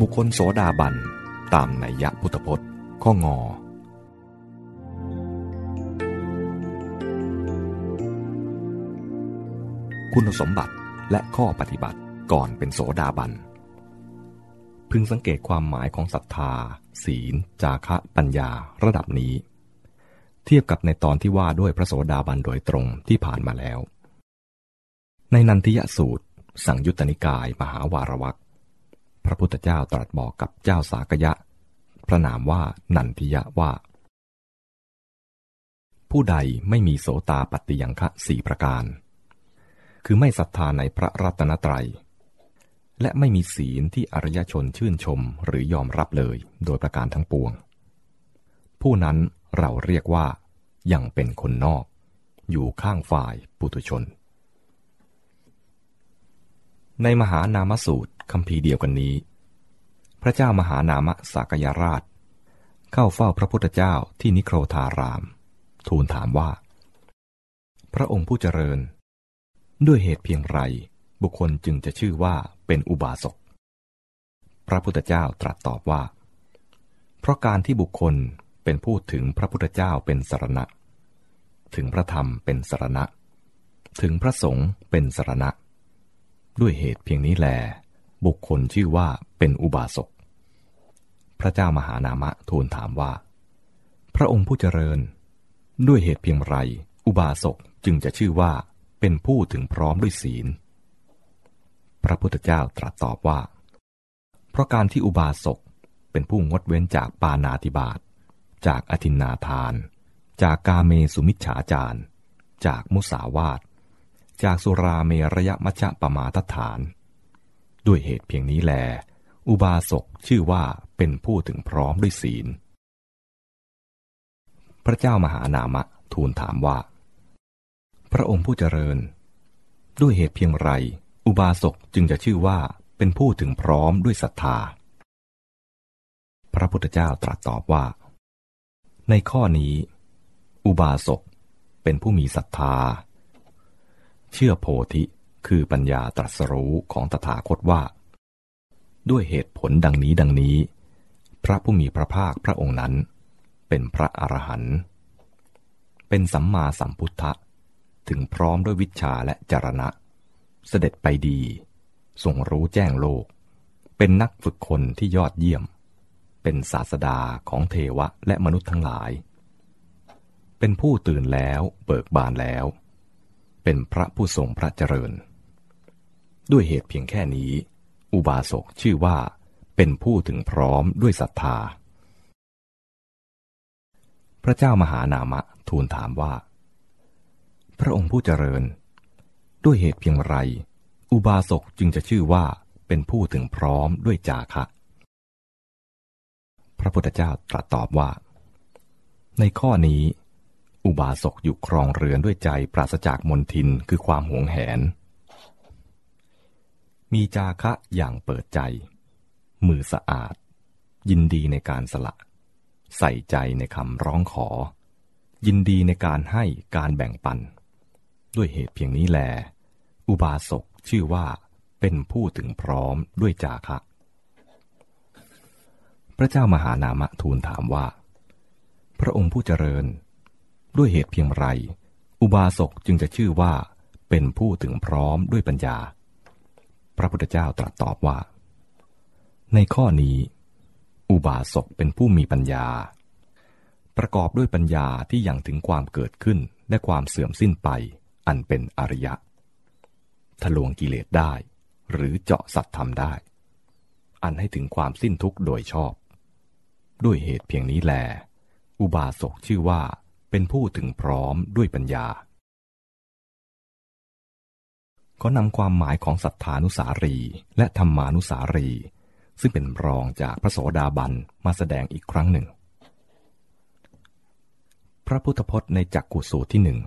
บุคคลโสดาบัน ตามนัยยะพุทธพจน์ ข้องอ คุณสมบัติและข้อปฏิบัติก่อนเป็นโสดาบัน พึงสังเกตความหมายของศรัทธา ศีล จาคะปัญญาระดับนี้ เทียบกับในตอนที่ว่าด้วยพระโสดาบันโดยตรงที่ผ่านมาแล้ว ในนันทิยสูตร สังยุตตนิกายมหาวารวัก พระพุทธเจ้าตรัสบอกกับเจ้าสากยะ พระนามว่านันทิยะว่า ผู้ใดไม่มีโสตาปัตติยังคะสี่ประการ คือไม่ศรัทธาในพระรัตนตรัย และไม่มีศีลที่อริยชนชื่นชมหรือยอมรับเลยโดยประการทั้งปวง ผู้นั้นเราเรียกว่ายังเป็นคนนอก อยู่ข้างฝ่ายปุถุชน ในมหานามสูตร คำพีเดียวกันนี้ พระเจ้ามหานามสากยราช เข้าเฝ้าพระพุทธเจ้าที่นิโครธาราม ทูลถามว่า พระองค์ผู้เจริญ ด้วยเหตุเพียงไรบุคคลจึงจะชื่อว่าเป็นอุบาสก พระพุทธเจ้าตรัสตอบว่า เพราะการที่บุคคลเป็นผู้ถึงพระพุทธเจ้าเป็นสรณะ ถึงพระธรรมเป็นสรณะ ถึงพระสงฆ์เป็นสรณะ ด้วยเหตุเพียงนี้แล บุคคลชื่อว่าเป็นอุบาสก พระเจ้ามหานามะทูลถามว่า พระองค์ผู้เจริญ ด้วยเหตุเพียงไร อุบาสกจึงจะชื่อว่าเป็นผู้ถึงพร้อมด้วยศีล พระพุทธเจ้าตรัสตอบว่า เพราะการที่อุบาสกเป็นผู้งดเว้นจากปานาติบาต จากอธินนาทาน จากกาเมสุมิชฉาจารจากมุสาวาทจากสุราเมระยะมัชฌะปมาทฐาน ด้วยเหตุเพียงนี้แล อุบาสกชื่อว่าเป็นผู้ถึงพร้อมด้วยศีล พระเจ้ามหานามะทูลถามว่า พระองค์ผู้เจริญ ด้วยเหตุเพียงไร อุบาสกจึงจะชื่อว่าเป็นผู้ถึงพร้อมด้วยศรัทธา พระพุทธเจ้าตรัสตอบว่า ในข้อนี้ อุบาสกเป็นผู้มีศรัทธา เชื่อโพธิ คือปัญญาตรัสรู้ของตถาคตว่า ด้วยเหตุผลดังนี้ดังนี้ พระผู้มีพระภาคพระองค์นั้น เป็นพระอรหันต์เป็นสัมมาสัมพุทธะถึงพร้อมด้วยวิชาและจรณะ เสด็จไปดีทรงรู้แจ้งโลก เป็นนักฝึกคนที่ยอดเยี่ยม เป็นศาสดาของเทวะและมนุษย์ทั้งหลาย เป็นผู้ตื่นแล้วเบิกบานแล้ว เป็นพระผู้ทรงพระเจริญ ด้วยเหตุเพียงแค่นี้ อุบาสกชื่อว่า เป็นผู้ถึงพร้อมด้วยศรัทธา พระเจ้ามหานามะทูลถามว่า พระองค์ผู้เจริญ ด้วยเหตุเพียงไร อุบาสกจึงจะชื่อว่าเป็นผู้ถึงพร้อมด้วยจาคะ พระพุทธเจ้าตรัสตอบว่า ในข้อนี้ อุบาสกอยู่ครองเรือนด้วยใจปราศจากมนทินคือความหวงแหน มีจาคะอย่างเปิดใจ มือสะอาด ยินดีในการสละ ใส่ใจในคำร้องขอ ยินดีในการให้การแบ่งปัน ด้วยเหตุเพียงนี้แล อุบาสกชื่อว่าเป็นผู้ถึงพร้อมด้วยจาคะ พระเจ้ามหานามะทูลถามว่า พระองค์ผู้เจริญ ด้วยเหตุเพียงไร อุบาสกจึงจะชื่อว่าเป็นผู้ถึงพร้อมด้วยปัญญา พระพุทธเจ้าตรัสตอบว่า ในข้อนี้ อุบาสกเป็นผู้มีปัญญา ประกอบด้วยปัญญาที่ยังถึงความเกิดขึ้นและความเสื่อมสิ้นไปอันเป็นอริยะ ทะลวงกิเลสได้ หรือเจาะสัตธรรมได้ อันให้ถึงความสิ้นทุกข์โดยชอบ ด้วยเหตุเพียงนี้แล อุบาสกชื่อว่าเป็นผู้ถึงพร้อมด้วยปัญญา ก็นำความหมายของสัทธานุสารี และธรรมานุสารี ซึ่งเป็นรองจากพระโสดาบันมาแสดงอีกครั้งหนึ่ง พระพุทธพจน์ในจักกุสูตรที่หนึ่ง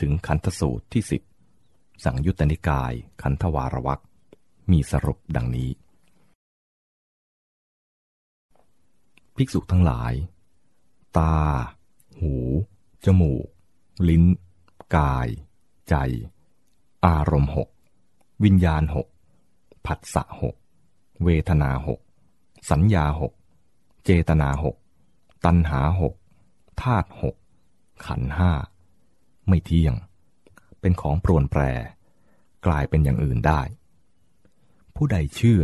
ถึงขันธสูตรที่สิบสังยุตตนิกายขันธวารวักมีสรุปดังนี้ ภิกษุทั้งหลาย ตา หู จมูก ลิ้น กาย ใจ อารมณ์หกวิญญาณหกผัสสะหกเวทนาหกสัญญาหกเจตนาหกตัณหาหกธาตุหกขันห้าไม่เที่ยง เป็นของโปรนแปร กลายเป็นอย่างอื่นได้ ผู้ใดเชื่อ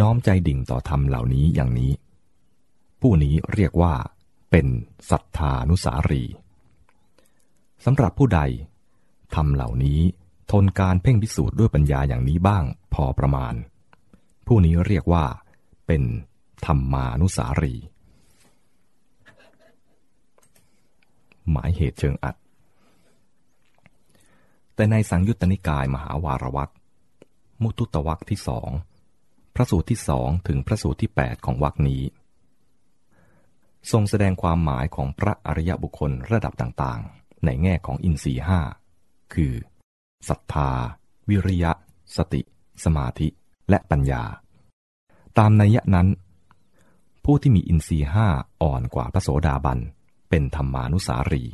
น้อมใจดิ่งต่อธรรมเหล่านี้อย่างนี้ ผู้นี้เรียกว่า เป็นศรัทธานุสารีสำหรับผู้ใดทำเหล่านี้ ทนการเพ่งพิสูจน์ด้วยปัญญาอย่างนี้บ้างพอประมาณ ผู้นี้เรียกว่าเป็นธรรมานุสารี หมายเหตุเชิงอัด แต่ในสังยุตตนิกายมหาวารวักมุตุตวักที่สองพระสูตรที่สองถึงพระสูตรที่ 8 ของวักนี้ ทรงแสดงความหมายของพระอริยบุคคลระดับต่างๆ ในแง่ของอินทรีห้าคือ ศรัทธา วิริยะ สติ สมาธิ และปัญญา ตามนัยนั้น ผู้ที่มีอินทรีห้าอ่อนกว่าพระโสดาบัน เป็นธรรมานุสารี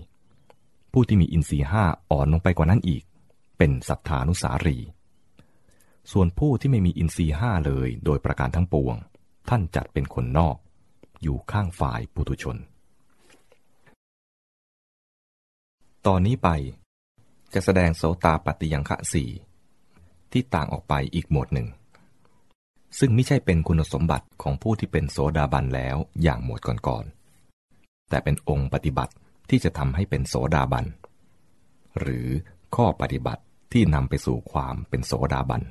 ผู้ที่มีอินทรีห้าอ่อนลงไปกว่านั้นอีก เป็นศรัทธานุสารี ส่วนผู้ที่ไม่มีอินทรีห้าเลยโดยประการทั้งปวง ท่านจัดเป็นคนนอก อยู่ข้างฝ่ายปุถุชน ตอนนี้ไป จะแสดงโสตาปฏิยังคะสี่ที่ต่างออกไปอีกหมวดหนึ่ง ซึ่งไม่ใช่เป็นคุณสมบัติของผู้ที่เป็นโสดาบันแล้วอย่างหมวดก่อนๆ แต่เป็นองค์ปฏิบัติที่จะทำให้เป็นโสดาบัน หรือข้อปฏิบัติที่นำไปสู่ความเป็นโสดาบัน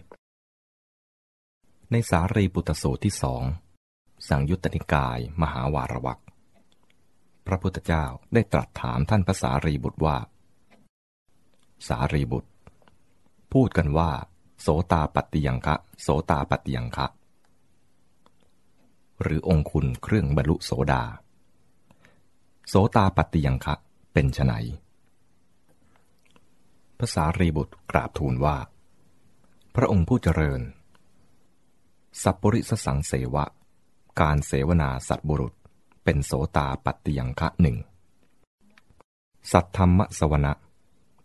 ในสารีปุตสูตรที่สองสังยุตติกายมหาวารวักพระพุทธเจ้าได้ตรัสถามท่านพระสารีบุตรว่า สารีบุตร พูดกันว่า โสตาปฏิยังคะ โสตาปฏิยังคะ หรือองคุณเครื่องบรรลุโสดา โสตาปฏิยังคะเป็นไฉนภาษารีบุตรกราบทูลว่า พระองค์ผู้เจริญ สัพปริสสังเสวะ การเสวนาสัตบุรุษ เป็นโสตาปฏิยังคะหนึ่ง สัตธรรมสวนะ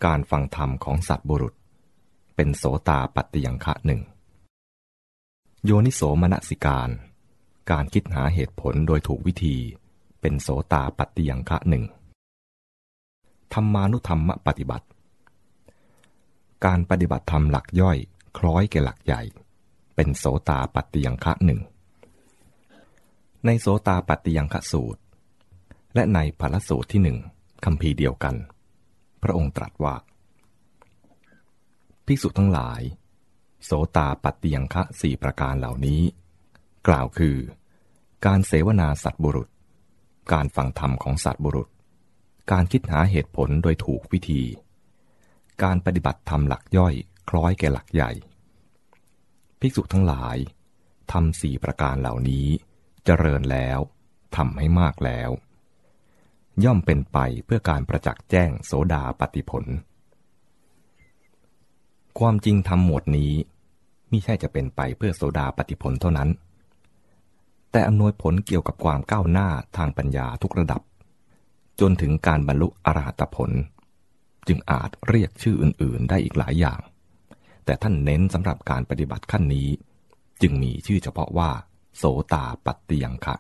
การฟังธรรมของสัตบุรุษ เป็นโสตาปัตติยังคะหนึ่ง โยนิโสมนสิการ การคิดหาเหตุผลโดยถูกวิธี เป็นโสตาปัตติยังคะหนึ่ง ธรรมานุธรรมปฏิบัติ การปฏิบัติธรรมหลักย่อย คล้อยแก่หลักใหญ่ เป็นโสตาปัตติยังคะหนึ่ง ในโสตาปัตติยังคะสูตร และในพรสูตรที่หนึ่งคำพีเดียวกัน พระองค์ตรัสว่า ภิกษุทั้งหลาย โสตาปัตติยังคะสี่ประการเหล่านี้ กล่าวคือ การเสวนาสัตบุรุษ การฟังธรรมของสัตบุรุษ การคิดหาเหตุผลโดยถูกวิธี การปฏิบัติธรรมหลักย่อยคล้อยแก่หลักใหญ่ ภิกษุทั้งหลายทำสี่ประการเหล่านี้เจริญแล้วทำให้มากแล้ว ย่อมเป็นไปเพื่อการประจักษ์แจ้งโสดาปฏิผล ความจริงทำหมวดนี้มิใช่จะเป็นไปเพื่อโสดาปฏิผลเท่านั้น แต่อำนวยผลเกี่ยวกับความก้าวหน้าทางปัญญาทุกระดับ จนถึงการบรรลุอรหัตผล จึงอาจเรียกชื่ออื่น ๆ ได้อีกหลายอย่าง แต่ท่านเน้นสำหรับการปฏิบัติขั้นนี้ จึงมีชื่อเฉพาะว่า โสตาปัตติยังคะ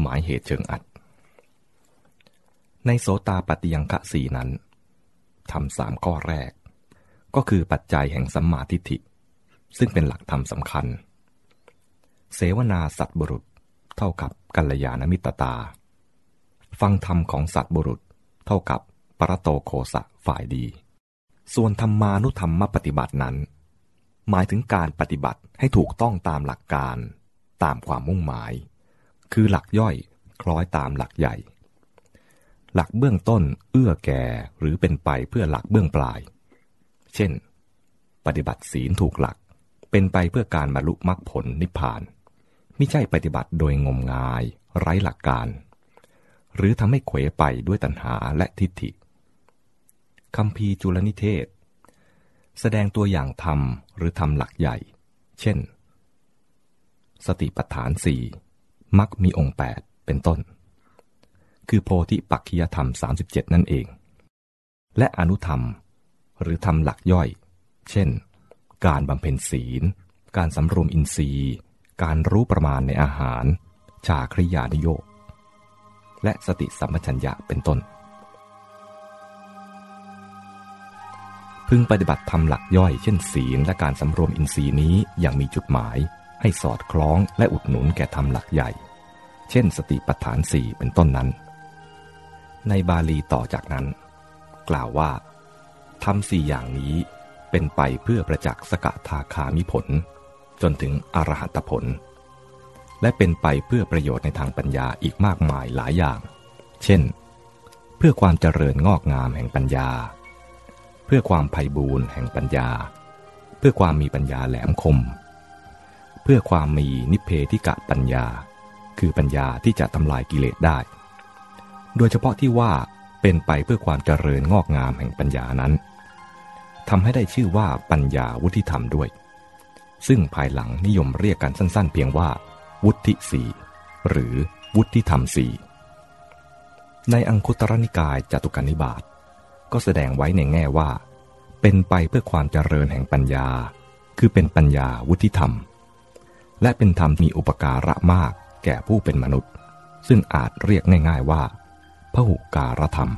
หมายเหตุเชิงอัด ในโสตาปฏิยังคะสี่นั้นทำสามข้อแรก ก็คือปัจจัยแห่งสัมมาทิฏฐิ ซึ่งเป็นหลักธรรมสำคัญ เสวนาสัตบุรุษเท่ากับกัลยาณมิตรตา ฟังธรรมของสัตบุรุษเท่ากับปรโตโคสะฝ่ายดี ส่วนธรรมานุธรรมปฏิบัตินั้น หมายถึงการปฏิบัติให้ถูกต้องตามหลักการตามความมุ่งหมาย คือหลักย่อยคล้อยตามหลักใหญ่ หลักเบื้องต้นเอื้อแก่หรือเป็นไปเพื่อหลักเบื้องปลาย เช่น ปฏิบัติศีลถูกหลัก เป็นไปเพื่อการบรรลุมรรคผลนิพพานไม่ใช่ปฏิบัติโดยงมงาย ไร้หลักการ หรือทำให้เขวไปด้วยตัณหาและทิฏฐิคำพีจุลนิเทศ แสดงตัวอย่างธรรมหรือธรรมหลักใหญ่ เช่น สติปัฏฐานสี่ มักมีองค์ 8 เป็นต้น คือโพธิปักขิยธรรม 37 นั่นเอง และอนุธรรม หรือธรรมหลักย่อย เช่น การบำเพ็ญศีล การสำรวมอินทรีย์ การรู้ประมาณในอาหาร ชาคริยานิโยกและสติสัมปชัญญะเป็นต้น พึงปฏิบัติทำหลักย่อยเช่นศีลและการสำรวมอินทรีย์นี้อย่างมีจุดหมาย ให้สอดคล้องและอุดหนุนแก่ทำหลักใหญ่ เช่นสติปัฏฐานสี่เป็นต้นนั้น ในบาลีต่อจากนั้น กล่าวว่าทำสี่อย่างนี้เป็นไปเพื่อประจักษ์สกทาคามิผล จนถึงอรหัตผล และเป็นไปเพื่อประโยชน์ในทางปัญญาอีกมากมายหลายอย่าง เช่น เพื่อความเจริญงอกงามแห่งปัญญา เพื่อความไพ่บูรณ์แห่งปัญญา เพื่อความมีปัญญาแหลมคม พื่อความมีนิเพธิกะปัญญา คือปัญญาที่จะทำลายกิเลสได้ โดยเฉพาะที่ว่าเป็นไปเพื่อความเจริญงอกงามแห่งปัญญานั้นทำให้ได้ชื่อว่าปัญญาวุฒิธรรมด้วย ซึ่งภายหลังนิยมเรียกกันสั้น ๆ เพียงว่า วุฒิสีหรือวุฒิธรรมสีในอังคุตรนิกายจตุกนิบาตก็แสดงไว้ในแง่ว่า เป็นไปเพื่อความเจริญแห่งปัญญา คือเป็นปัญญาวุฒิธรรม และเป็นธรรมมีอุปการะมากแก่ผู้เป็นมนุษย์ ซึ่งอาจเรียกง่าย ๆว่าพหุการธรรม